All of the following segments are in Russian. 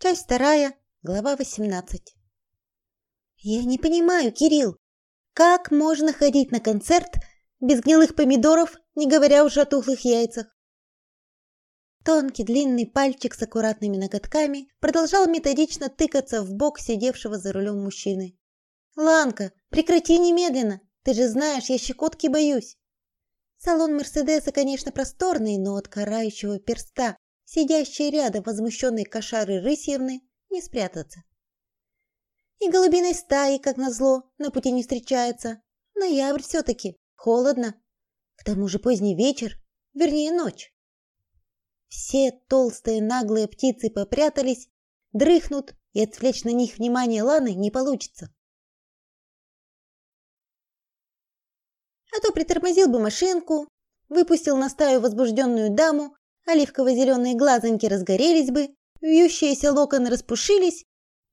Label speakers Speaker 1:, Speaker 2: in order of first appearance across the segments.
Speaker 1: Часть вторая, глава 18. Я не понимаю, Кирилл, как можно ходить на концерт без гнилых помидоров, не говоря уже о тухлых яйцах? Тонкий длинный пальчик с аккуратными ноготками продолжал методично тыкаться в бок сидевшего за рулем мужчины. Ланка, прекрати немедленно. Ты же знаешь, я щекотки боюсь. Салон Мерседеса, конечно, просторный, но от карающего перста сидящей рядом возмущенной кошары Рысьевны, не спрятаться. И голубиной стаи, как назло, на пути не встречается. Ноябрь все-таки, холодно. К тому же поздний вечер, вернее ночь. Все толстые наглые птицы попрятались, дрыхнут, и отвлечь на них внимание Ланы не получится. А то притормозил бы машинку, выпустил на стаю возбужденную даму, оливково-зеленые глазоньки разгорелись бы, вьющиеся локоны распушились,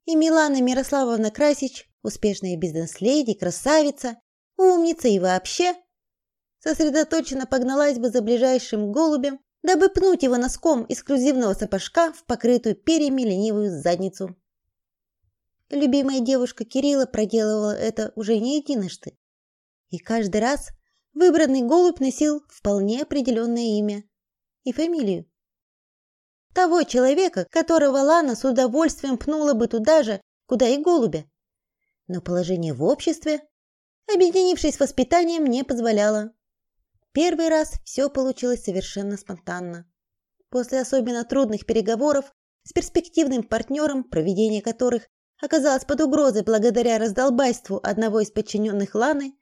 Speaker 1: и Милана Мирославовна Красич, успешная бизнес-леди, красавица, умница и вообще, сосредоточенно погналась бы за ближайшим голубем, дабы пнуть его носком эксклюзивного сапожка в покрытую перьями ленивую задницу. Любимая девушка Кирилла проделывала это уже не единожды. И каждый раз выбранный голубь носил вполне определенное имя и фамилию. Того человека, которого Лана с удовольствием пнула бы туда же, куда и голубя. Но положение в обществе, объединившись воспитанием, не позволяло. Первый раз все получилось совершенно спонтанно. После особенно трудных переговоров с перспективным партнером, проведение которых оказалось под угрозой благодаря раздолбайству одного из подчиненных Ланы,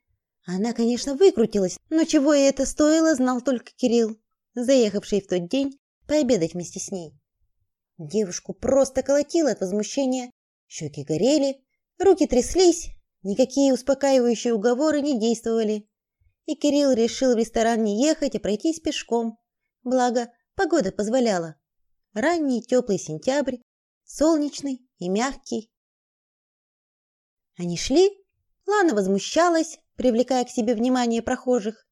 Speaker 1: она, конечно, выкрутилась, но чего ей это стоило, знал только Кирилл заехавший в тот день пообедать вместе с ней. Девушку просто колотило от возмущения, щеки горели, руки тряслись, никакие успокаивающие уговоры не действовали. И Кирилл решил в ресторан не ехать, а пройтись пешком. Благо, погода позволяла. Ранний теплый сентябрь, солнечный и мягкий. Они шли, Лана возмущалась, привлекая к себе внимание прохожих.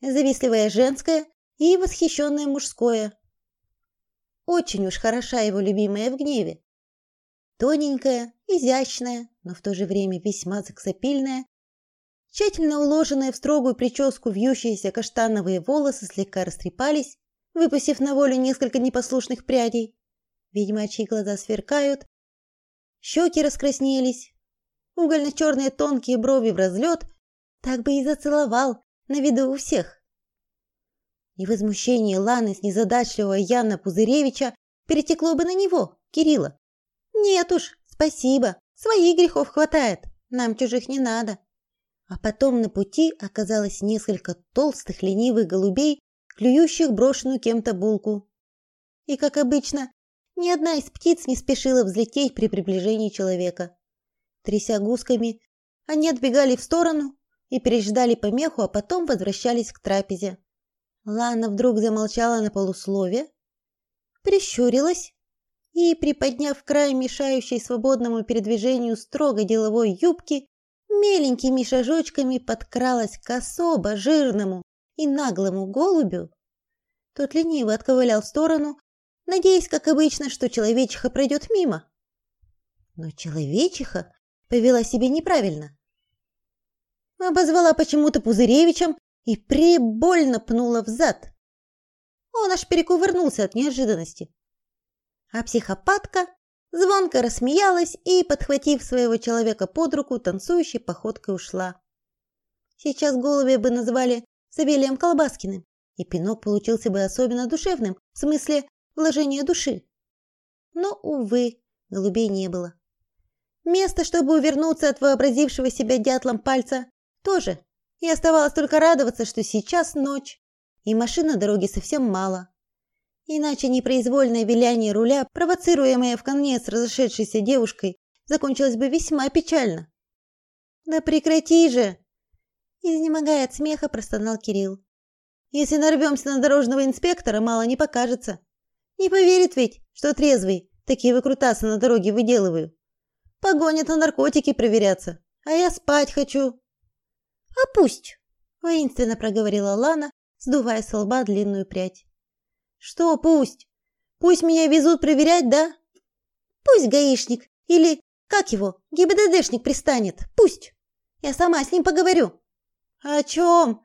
Speaker 1: Завистливая женская и восхищенное мужское. Очень уж хороша его любимая в гневе. Тоненькая, изящная, но в то же время весьма сексапильная, тщательно уложенные в строгую прическу вьющиеся каштановые волосы слегка растрепались, выпустив на волю несколько непослушных прядей. Ведьмачьи глаза сверкают, щеки раскраснелись, угольно-черные тонкие брови в разлет, так бы и зацеловал на виду у всех и возмущение Ланы с незадачливого Яна Пузыревича перетекло бы на него, Кирилла. Нет уж, спасибо, своих грехов хватает, нам чужих не надо. А потом на пути оказалось несколько толстых ленивых голубей, клюющих брошенную кем-то булку. И, как обычно, ни одна из птиц не спешила взлететь при приближении человека. Тряся гусками, они отбегали в сторону и переждали помеху, а потом возвращались к трапезе. Лана вдруг замолчала на полуслове, прищурилась и, приподняв край мешающей свободному передвижению строго деловой юбки, меленькими шажочками подкралась к особо жирному и наглому голубю. Тот лениво отковылял в сторону, надеясь, как обычно, что человечиха пройдет мимо. Но человечиха повела себя неправильно. Обозвала почему-то Пузыревичем и прибольно пнула в зад. Он аж перекувырнулся от неожиданности. А психопатка звонко рассмеялась и, подхватив своего человека под руку, танцующей походкой ушла. Сейчас голубя бы назвали Савелием Колбаскиным, и пинок получился бы особенно душевным, в смысле вложения души. Но, увы, голубей не было. Место, чтобы увернуться от вообразившего себя дятлом пальца, тоже и оставалось только радоваться, что сейчас ночь, и машин на дороге совсем мало. Иначе непроизвольное виляние руля, провоцируемое в конец разошедшейся девушкой, закончилось бы весьма печально. «Да прекрати же!» Изнемогая от смеха, простонал Кирилл. «Если нарвемся на дорожного инспектора, мало не покажется. Не поверит ведь, что трезвый, такие выкрутасы на дороге выделываю. Погонят на наркотики проверяться, а я спать хочу». «А пусть!» – воинственно проговорила Лана, сдувая с лба длинную прядь. «Что пусть? Пусть меня везут проверять, да? Пусть гаишник или, как его, ГИБДДшник пристанет. Пусть. Я сама с ним поговорю. О чем?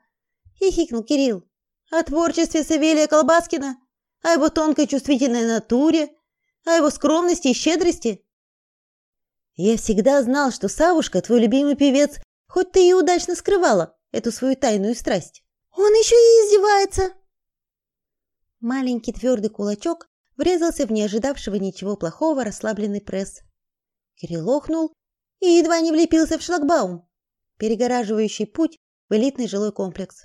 Speaker 1: Хихикнул Кирилл. О творчестве Савелия Колбаскина? О его тонкой чувствительной натуре? О его скромности и щедрости? Я всегда знал, что Савушка, твой любимый певец, хоть ты и удачно скрывала эту свою тайную страсть. Он еще и издевается. Маленький твердый кулачок врезался в неожидавшего ничего плохого расслабленный пресс. Кирилл охнул и едва не влепился в шлагбаум, перегораживающий путь в элитный жилой комплекс.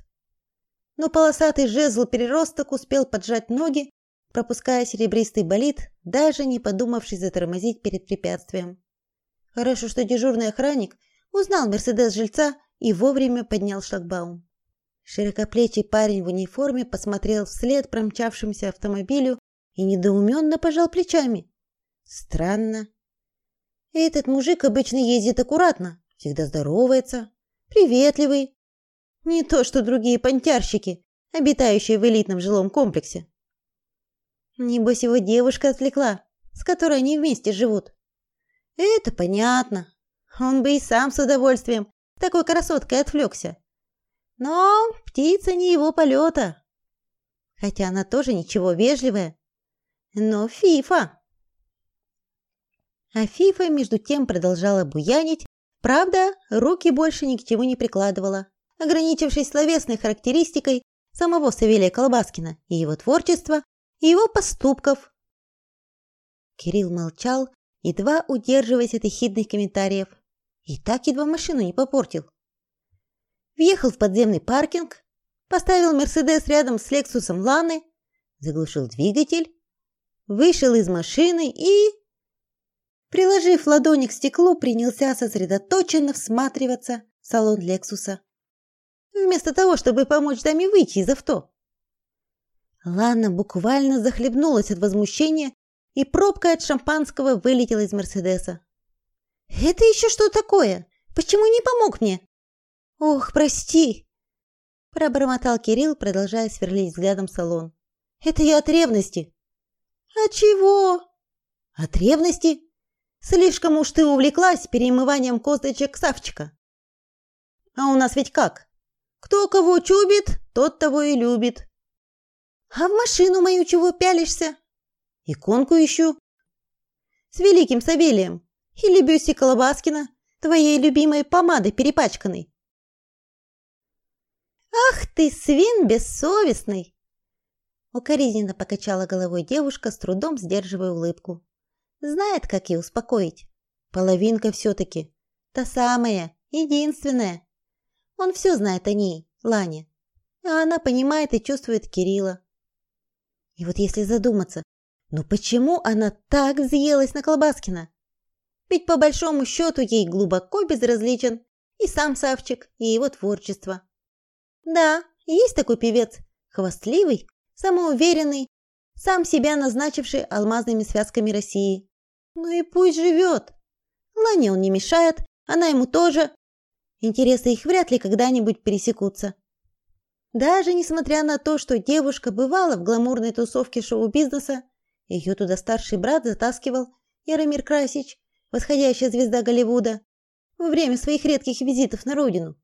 Speaker 1: Но полосатый жезл переросток успел поджать ноги, пропуская серебристый болид, даже не подумавший затормозить перед препятствием. Хорошо, что дежурный охранник узнал Мерседес жильца и вовремя поднял шлагбаум. Широкоплечий парень в униформе посмотрел вслед промчавшемуся автомобилю и недоуменно пожал плечами. Странно. Этот мужик обычно ездит аккуратно, всегда здоровается, приветливый. Не то, что другие понтярщики, обитающие в элитном жилом комплексе. Небось его девушка отвлекла, с которой они вместе живут. Это понятно. Он бы и сам с удовольствием такой красоткой отвлекся. Но птица не его полета. Хотя она тоже ничего вежливая. Но Фифа. А Фифа между тем продолжала буянить, правда, руки больше ни к чему не прикладывала, ограничившись словесной характеристикой самого Савелия Колбаскина и его творчества, и его поступков. Кирилл молчал, едва удерживаясь от ехидных комментариев. И так едва машину не попортил. Въехал в подземный паркинг, поставил Мерседес рядом с Лексусом Ланы, заглушил двигатель, вышел из машины и, приложив ладони к стеклу, принялся сосредоточенно всматриваться в салон Лексуса. Вместо того, чтобы помочь даме выйти из авто. Лана буквально захлебнулась от возмущения и пробка от шампанского вылетела из Мерседеса. «Это еще что такое? Почему не помог мне?» «Ох, прости!» Пробормотал Кирилл, продолжая сверлить взглядом салон. «Это я от ревности». «От чего?» «От ревности? Слишком уж ты увлеклась перемыванием косточек Савчика». «А у нас ведь как? Кто кого чубит, тот того и любит». «А в машину мою чего пялишься?» Иконку ищу. С великим Савелием. Или Бюси Колобаскина, твоей любимой помадой перепачканной. Ах ты, свин бессовестный! Укоризненно покачала головой девушка, с трудом сдерживая улыбку. Знает, как ее успокоить. Половинка все-таки. Та самая, единственная. Он все знает о ней, Лане. А она понимает и чувствует Кирилла. И вот если задуматься, но почему она так взъелась на Колбаскина? Ведь по большому счету ей глубоко безразличен и сам Савчик, и его творчество. Да, есть такой певец, хвастливый, самоуверенный, сам себя назначивший алмазными связками России. Ну и пусть живет. Лане он не мешает, она ему тоже. Интересы их вряд ли когда-нибудь пересекутся. Даже несмотря на то, что девушка бывала в гламурной тусовке шоу-бизнеса, ее туда старший брат затаскивал Яромир Красич, восходящая звезда Голливуда, во время своих редких визитов на родину.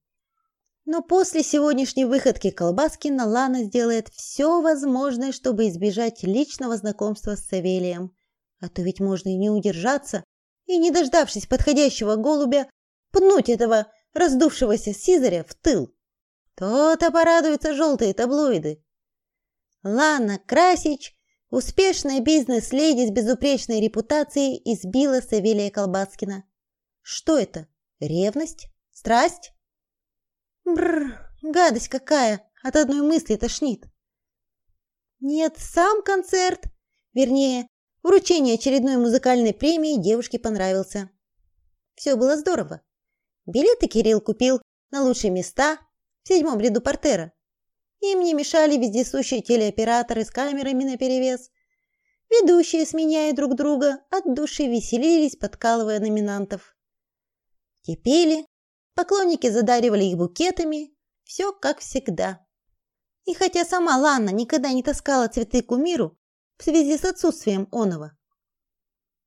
Speaker 1: Но после сегодняшней выходки Колбаскина Лана сделает все возможное, чтобы избежать личного знакомства с Савелием. А то ведь можно и не удержаться, и, не дождавшись подходящего голубя, пнуть этого раздувшегося Сизаря в тыл. То-то порадуются желтые таблоиды. Лана Красич Успешная бизнес-леди с безупречной репутацией избила Савелия Колбаскина. Что это? Ревность? Страсть? Бррр, гадость какая! От одной мысли тошнит. Нет, сам концерт, вернее, вручение очередной музыкальной премии девушке понравился. Все было здорово. Билеты Кирилл купил на лучшие места в седьмом ряду портера. Им не мешали вездесущие телеоператоры с камерами наперевес. Ведущие, сменяя друг друга, от души веселились, подкалывая номинантов. Те поклонники задаривали их букетами, все как всегда. И хотя сама Лана никогда не таскала цветы кумиру в связи с отсутствием оного,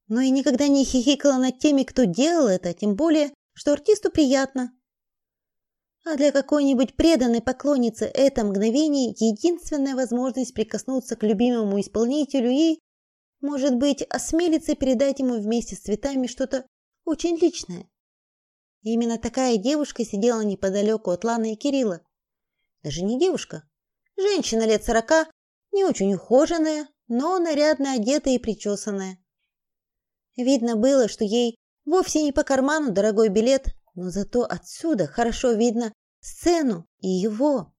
Speaker 1: но и никогда не хихикала над теми, кто делал это, тем более, что артисту приятно. А для какой-нибудь преданной поклонницы это мгновение единственная возможность прикоснуться к любимому исполнителю и, может быть, осмелиться передать ему вместе с цветами что-то очень личное. Именно такая девушка сидела неподалеку от Ланы и Кирилла. Даже не девушка, женщина лет сорока, не очень ухоженная, но нарядно одетая и причесанная. Видно было, что ей вовсе не по карману дорогой билет, но зато отсюда хорошо видно сцену и его.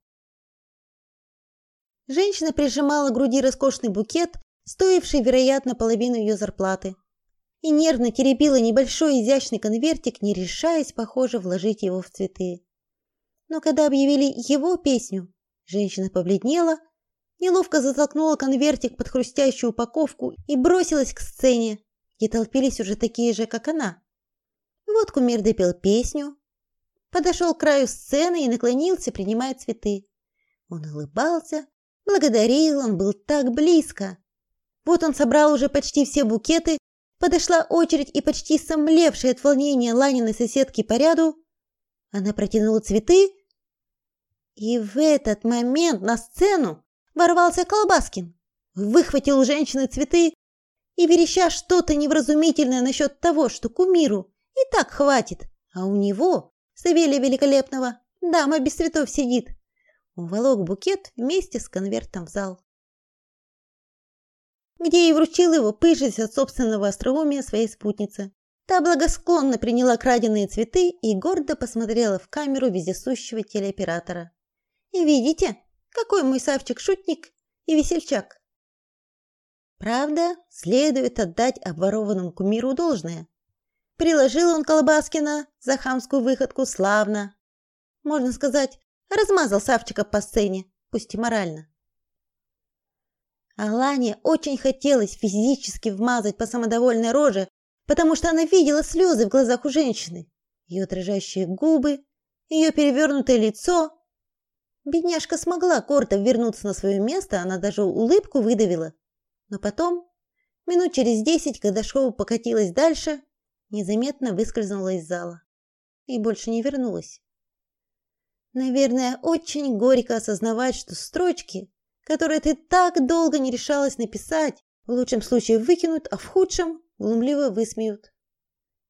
Speaker 1: Женщина прижимала к груди роскошный букет, стоивший, вероятно, половину ее зарплаты, и нервно теребила небольшой изящный конвертик, не решаясь, похоже, вложить его в цветы. Но когда объявили его песню, женщина побледнела, неловко затолкнула конвертик под хрустящую упаковку и бросилась к сцене, где толпились уже такие же, как она. Вот кумир допел песню, подошел к краю сцены и наклонился, принимая цветы. Он улыбался, благодарил, он был так близко. Вот он собрал уже почти все букеты, подошла очередь и почти сомлевшая от волнения Ланиной соседки по ряду, она протянула цветы, и в этот момент на сцену ворвался Колбаскин, выхватил у женщины цветы и вереща что-то невразумительное насчет того, что кумиру и так хватит, а у него, Савелия Великолепного, дама без цветов сидит. Уволок букет вместе с конвертом в зал. Где и вручил его, пыжась от собственного остроумия своей спутнице. Та благосклонно приняла краденые цветы и гордо посмотрела в камеру вездесущего телеоператора. И видите, какой мой Савчик шутник и весельчак. Правда, следует отдать обворованному кумиру должное. Приложил он Колбаскина за хамскую выходку славно. Можно сказать, размазал Савчика по сцене, пусть и морально. Алане очень хотелось физически вмазать по самодовольной роже, потому что она видела слезы в глазах у женщины, ее дрожащие губы, ее перевернутое лицо. Бедняжка смогла гордо вернуться на свое место, она даже улыбку выдавила. Но потом, минут через десять, когда шоу покатилось дальше, незаметно выскользнула из зала и больше не вернулась. Наверное, очень горько осознавать, что строчки, которые ты так долго не решалась написать, в лучшем случае выкинут, а в худшем глумливо высмеют.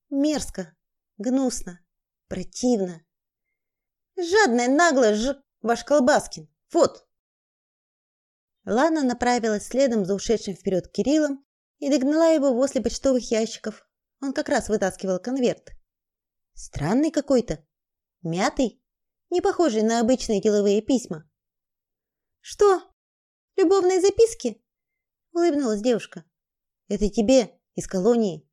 Speaker 1: Мерзко, гнусно, противно. Жадная, наглая ж... ваш Колбаскин. Вот. Лана направилась следом за ушедшим вперед Кириллом и догнала его возле почтовых ящиков, он как раз вытаскивал конверт. Странный какой-то, мятый, не похожий на обычные деловые письма. Что? Любовные записки? улыбнулась девушка. Это тебе из колонии.